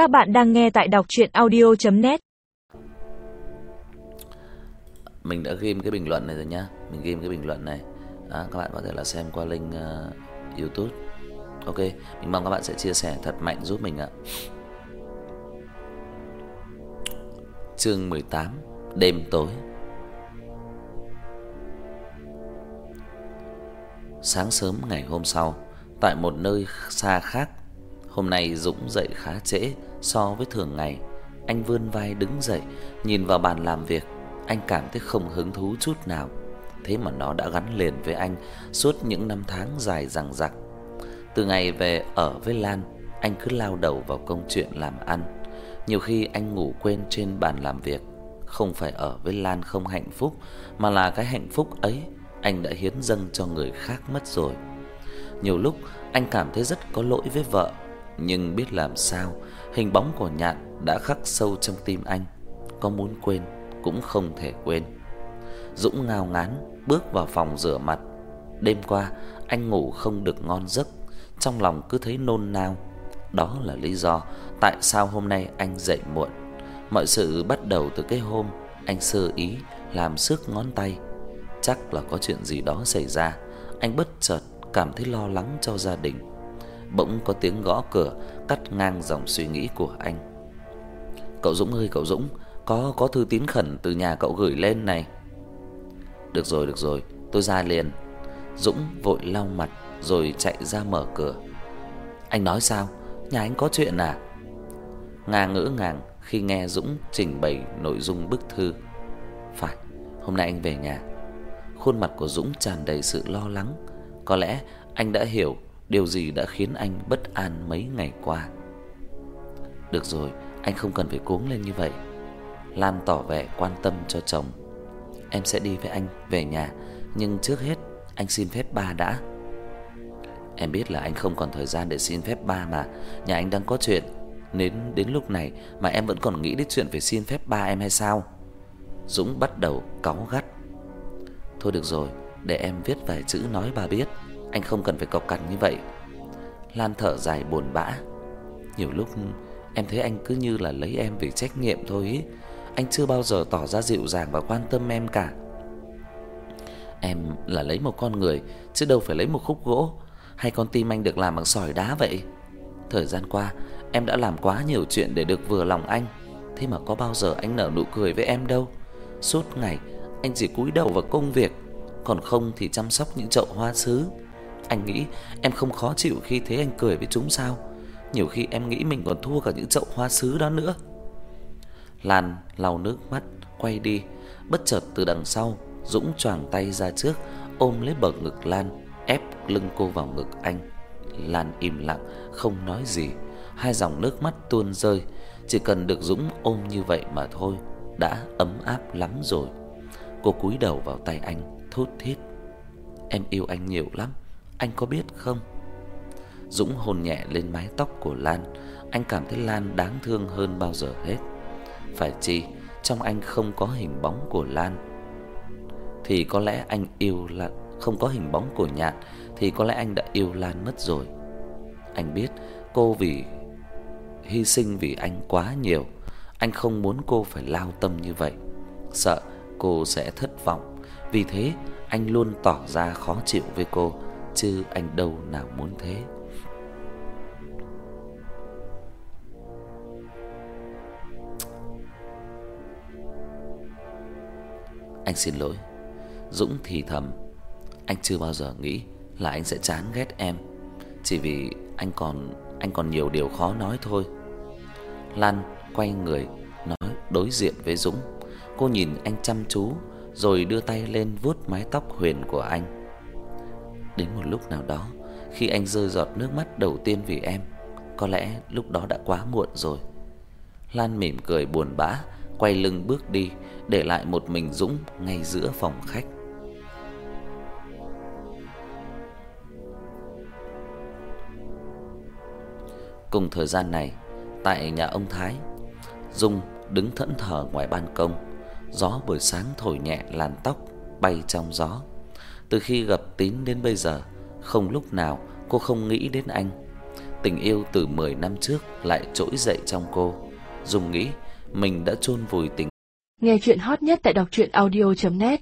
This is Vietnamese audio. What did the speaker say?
Các bạn đang nghe tại đọc audio net Mình đã ghim cái bình luận này rồi nhá. Mình ghim cái bình luận này. Đó, các bạn có thể là xem qua link uh, YouTube. Ok, mình mong các bạn sẽ chia sẻ thật mạnh giúp mình ạ. Chương 18: Đêm tối. Sáng sớm ngày hôm sau, tại một nơi xa khác, hôm nay Dũng dậy khá trễ so với thường ngày. Anh vươn vai đứng dậy, nhìn vào bàn làm việc, anh cảm thấy không hứng thú chút nào. Thế mà nó đã gắn liền với anh suốt những năm tháng dài dằng dặc. Từ ngày về ở với Lan, anh cứ lao đầu vào công chuyện làm ăn. Nhiều khi anh ngủ quên trên bàn làm việc, không phải ở với Lan không hạnh phúc, mà là cái hạnh phúc ấy anh đã hiến dâng cho người khác mất rồi. Nhiều lúc anh cảm thấy rất có lỗi với vợ, nhưng biết làm sao, hình bóng của Nhạn đã khắc sâu trong tim anh, có muốn quên cũng không thể quên. Dũng ngao ngán bước vào phòng rửa mặt. Đêm qua anh ngủ không được ngon giấc, trong lòng cứ thấy nôn nao. Đó là lý do tại sao hôm nay anh dậy muộn. Mọi sự bắt đầu từ cái hôm anh sơ ý làm xước ngón tay. Chắc là có chuyện gì đó xảy ra, anh bất chợt cảm thấy lo lắng cho gia đình. Bỗng có tiếng gõ cửa cắt ngang dòng suy nghĩ của anh. "Cậu Dũng ơi, cậu Dũng, có có thư tín khẩn từ nhà cậu gửi lên này." "Được rồi, được rồi, tôi ra liền." Dũng vội lau mặt rồi chạy ra mở cửa. "Anh nói sao? Nhà anh có chuyện à?" Nga ngỡ ngàng khi nghe Dũng trình bày nội dung bức thư. "Phải, hôm nay anh về nhà." Khuôn mặt của Dũng tràn đầy sự lo lắng, có lẽ anh đã hiểu điều gì đã khiến anh bất an mấy ngày qua. Được rồi, anh không cần phải cuống lên như vậy. Lan tỏ vẻ quan tâm cho chồng. Em sẽ đi với anh về nhà, nhưng trước hết anh xin phép ba đã. Em biết là anh không còn thời gian để xin phép ba mà, nhà anh đang có chuyện, Nên đến lúc này mà em vẫn còn nghĩ đến chuyện phải xin phép ba em hay sao? Dũng bắt đầu cáu gắt. Thôi được rồi, để em viết vài chữ nói bà biết, anh không cần phải cộc cằn như vậy. Lan thở dài buồn bã. Nhiều lúc em thấy anh cứ như là lấy em vì trách nhiệm thôi ý. Anh chưa bao giờ tỏ ra dịu dàng và quan tâm em cả. Em là lấy một con người chứ đâu phải lấy một khúc gỗ, hay con tim anh được làm bằng sỏi đá vậy. Thời gian qua, em đã làm quá nhiều chuyện để được vừa lòng anh, thế mà có bao giờ anh nở nụ cười với em đâu. Suốt ngày anh chỉ cúi đầu vào công việc, còn không thì chăm sóc những chậu hoa sứ. Anh nghĩ em không khó chịu khi thấy anh cười với chúng sao? Nhiều khi em nghĩ mình còn thua cả những chậu hoa sứ đó nữa. Lan lau nước mắt, quay đi, bất chợt từ đằng sau, Dũng choàng tay ra trước, ôm lấy bờ ngực Lan, ép lưng cô vào ngực anh. Lan im lặng, không nói gì, hai dòng nước mắt tuôn rơi, chỉ cần được Dũng ôm như vậy mà thôi, đã ấm áp lắm rồi. Cô cúi đầu vào tay anh, thốt thít: "Em yêu anh nhiều lắm, anh có biết không?" Dũng hôn nhẹ lên mái tóc của Lan, anh cảm thấy Lan đáng thương hơn bao giờ hết. Phải chi trong anh không có hình bóng của Lan thì có lẽ anh yêu là không có hình bóng của Nhạn thì có lẽ anh đã yêu Lan mất rồi. Anh biết cô vì hy sinh vì anh quá nhiều, anh không muốn cô phải lao tâm như vậy, sợ cô sẽ thất vọng. Vì thế, anh luôn tỏ ra khó chịu với cô, chứ anh đâu nào muốn thế. Anh xin lỗi. Dũng thì thầm, anh chưa bao giờ nghĩ là anh sẽ chán ghét em, chỉ vì anh còn anh còn nhiều điều khó nói thôi. Lan quay người nói đối diện với Dũng. Cô nhìn anh chăm chú rồi đưa tay lên vuốt mái tóc huyền của anh. Đến một lúc nào đó, khi anh rơi giọt nước mắt đầu tiên vì em, có lẽ lúc đó đã quá muộn rồi. Lan mỉm cười buồn bã, quay lưng bước đi, để lại một mình Dũng ngay giữa phòng khách. Cùng thời gian này, tại nhà ông Thái, Dung đứng thẫn thờ ngoài ban công, gió buổi sáng thổi nhẹ làn tóc bay trong gió. Từ khi gặp Tín đến bây giờ, không lúc nào cô không nghĩ đến anh. tình yêu từ 10 năm trước lại trỗi dậy trong cô. Dung nghĩ mình đã chôn vùi tình Nghe chuyện hot nhất tại đọc truyện audio net